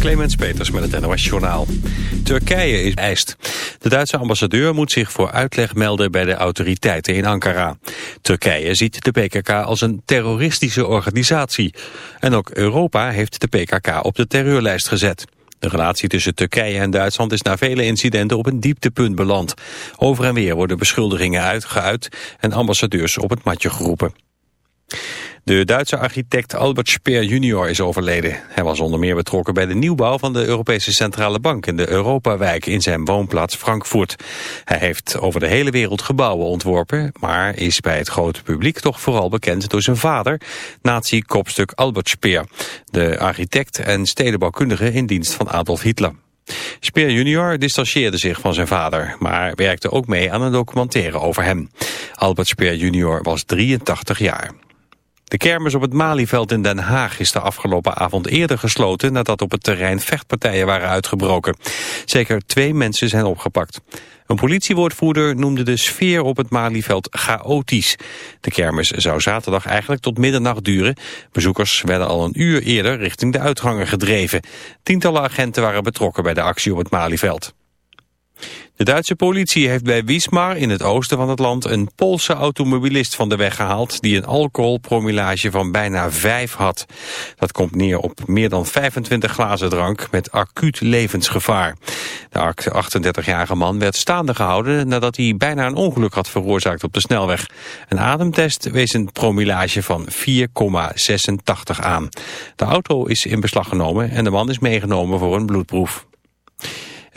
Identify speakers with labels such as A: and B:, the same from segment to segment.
A: Clemens Peters met het NOS Journaal. Turkije is eist. De Duitse ambassadeur moet zich voor uitleg melden bij de autoriteiten in Ankara. Turkije ziet de PKK als een terroristische organisatie. En ook Europa heeft de PKK op de terreurlijst gezet. De relatie tussen Turkije en Duitsland is na vele incidenten op een dieptepunt beland. Over en weer worden beschuldigingen uitgeuit en ambassadeurs op het matje geroepen. De Duitse architect Albert Speer junior is overleden. Hij was onder meer betrokken bij de nieuwbouw van de Europese Centrale Bank in de Europawijk in zijn woonplaats Frankfurt. Hij heeft over de hele wereld gebouwen ontworpen, maar is bij het grote publiek toch vooral bekend door zijn vader, nazi-kopstuk Albert Speer, de architect en stedenbouwkundige in dienst van Adolf Hitler. Speer junior distancieerde zich van zijn vader, maar werkte ook mee aan een documentaire over hem. Albert Speer junior was 83 jaar. De kermis op het Malieveld in Den Haag is de afgelopen avond eerder gesloten nadat op het terrein vechtpartijen waren uitgebroken. Zeker twee mensen zijn opgepakt. Een politiewoordvoerder noemde de sfeer op het Malieveld chaotisch. De kermis zou zaterdag eigenlijk tot middernacht duren. Bezoekers werden al een uur eerder richting de uitgangen gedreven. Tientallen agenten waren betrokken bij de actie op het Malieveld. De Duitse politie heeft bij Wismar in het oosten van het land een Poolse automobilist van de weg gehaald die een alcoholpromillage van bijna 5 had. Dat komt neer op meer dan 25 glazen drank met acuut levensgevaar. De 38-jarige man werd staande gehouden nadat hij bijna een ongeluk had veroorzaakt op de snelweg. Een ademtest wees een promillage van 4,86 aan. De auto is in beslag genomen en de man is meegenomen voor een bloedproef.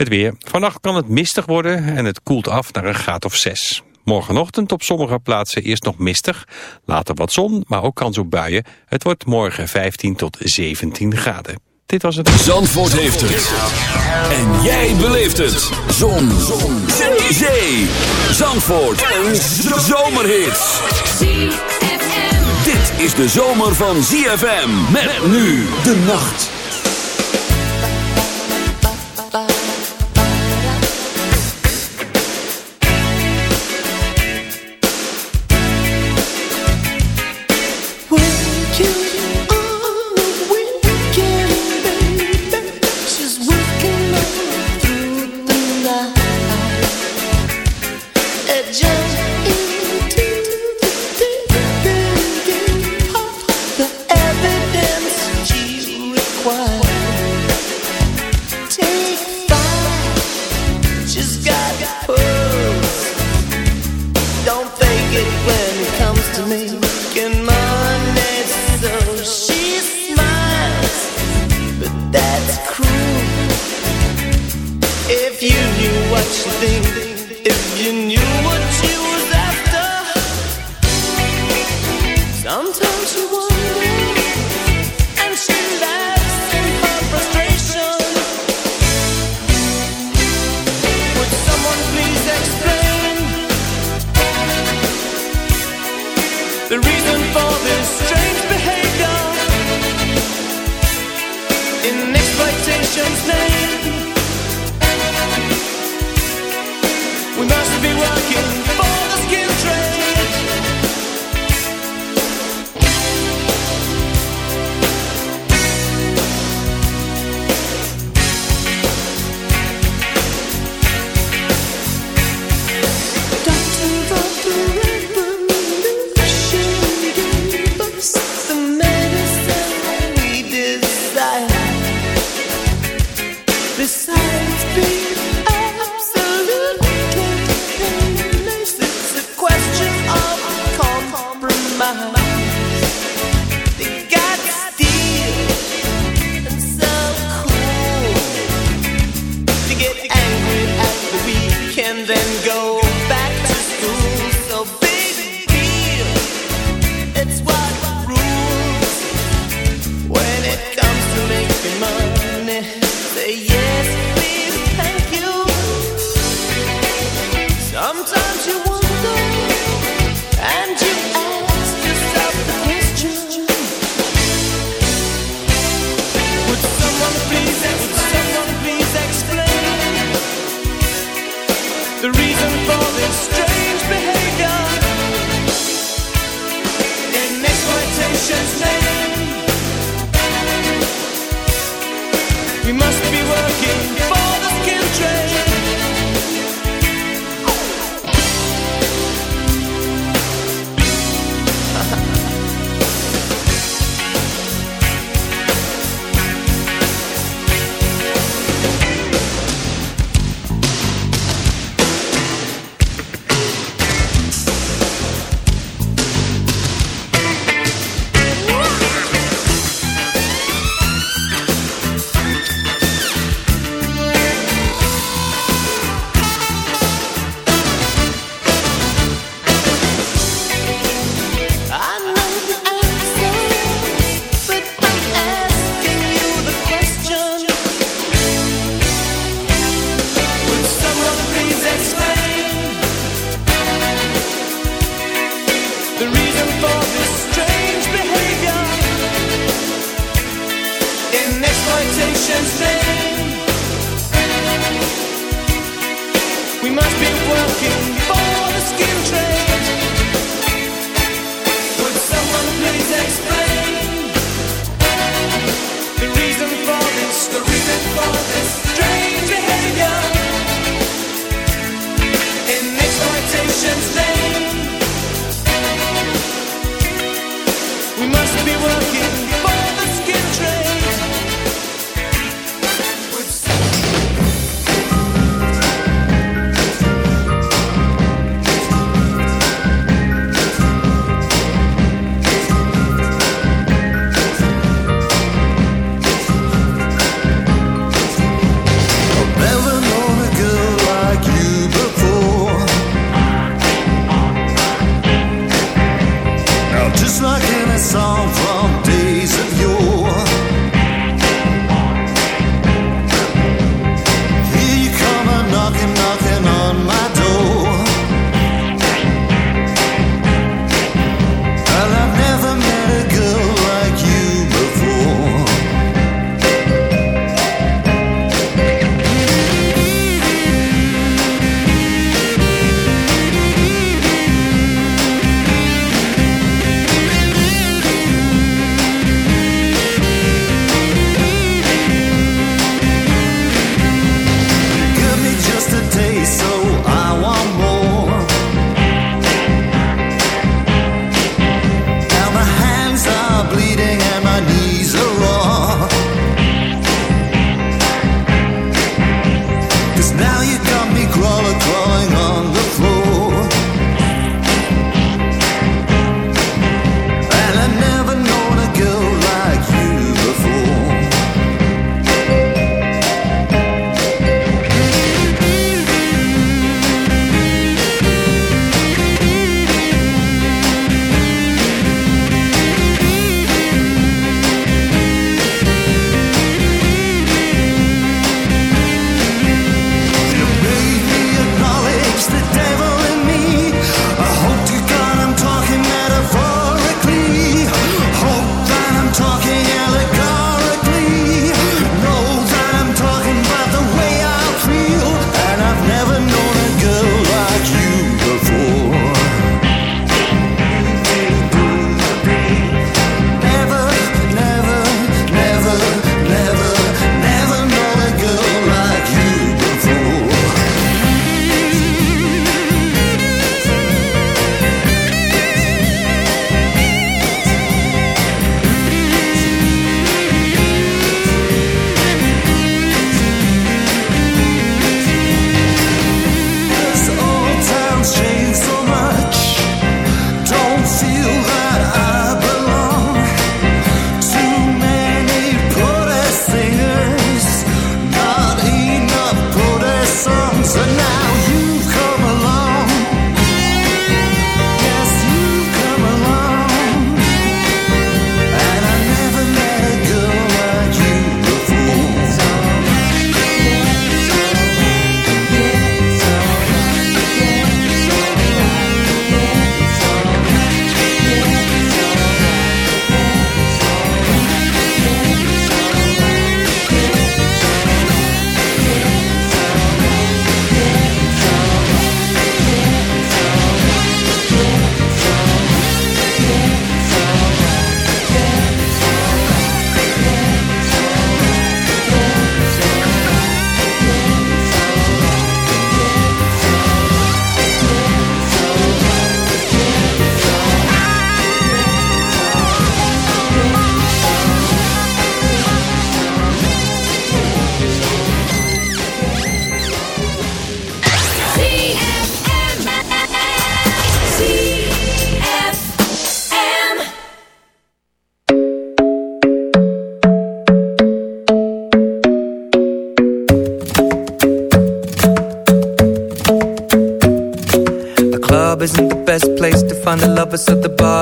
A: Het weer. Vannacht kan het mistig worden en het koelt af naar een graad of 6. Morgenochtend op sommige plaatsen eerst nog mistig. Later wat zon, maar ook kans op buien. Het wordt morgen 15 tot 17 graden. Dit was het.
B: Zandvoort heeft het. En jij beleeft het. Zon. zon. Zee. Zee. Zandvoort. Een zomerhit. Dit is de zomer van ZFM. Met nu de nacht.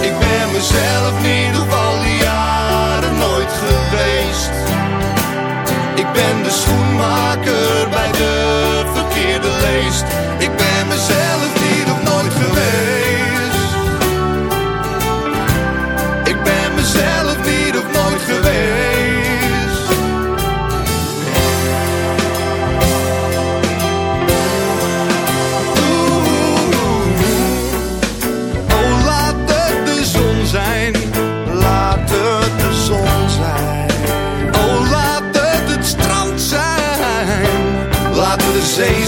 C: ik ben mezelf niet op al die jaren nooit geweest. Ik ben de schoenmaker bij de verkeerde leest. Ik ben mezelf niet op nooit geweest. Ik ben mezelf niet op nooit geweest.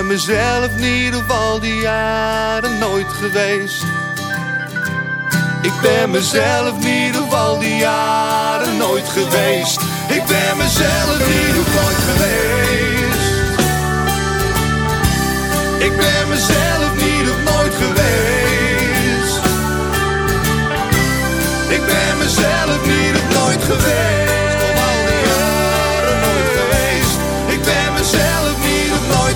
C: Ik ben mezelf in ieder geval die jaren nooit geweest. Ik ben mezelf in ieder geval die jaren nooit geweest. Ik ben mezelf niet nooit geweest. Ik ben mezelf niet nooit geweest. Ik ben mezelf niet nooit geweest.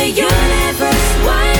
D: The
E: universe? Why?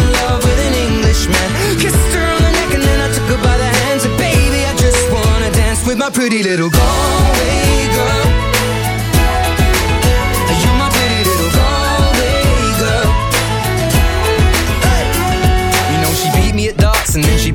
F: pretty little Galway girl.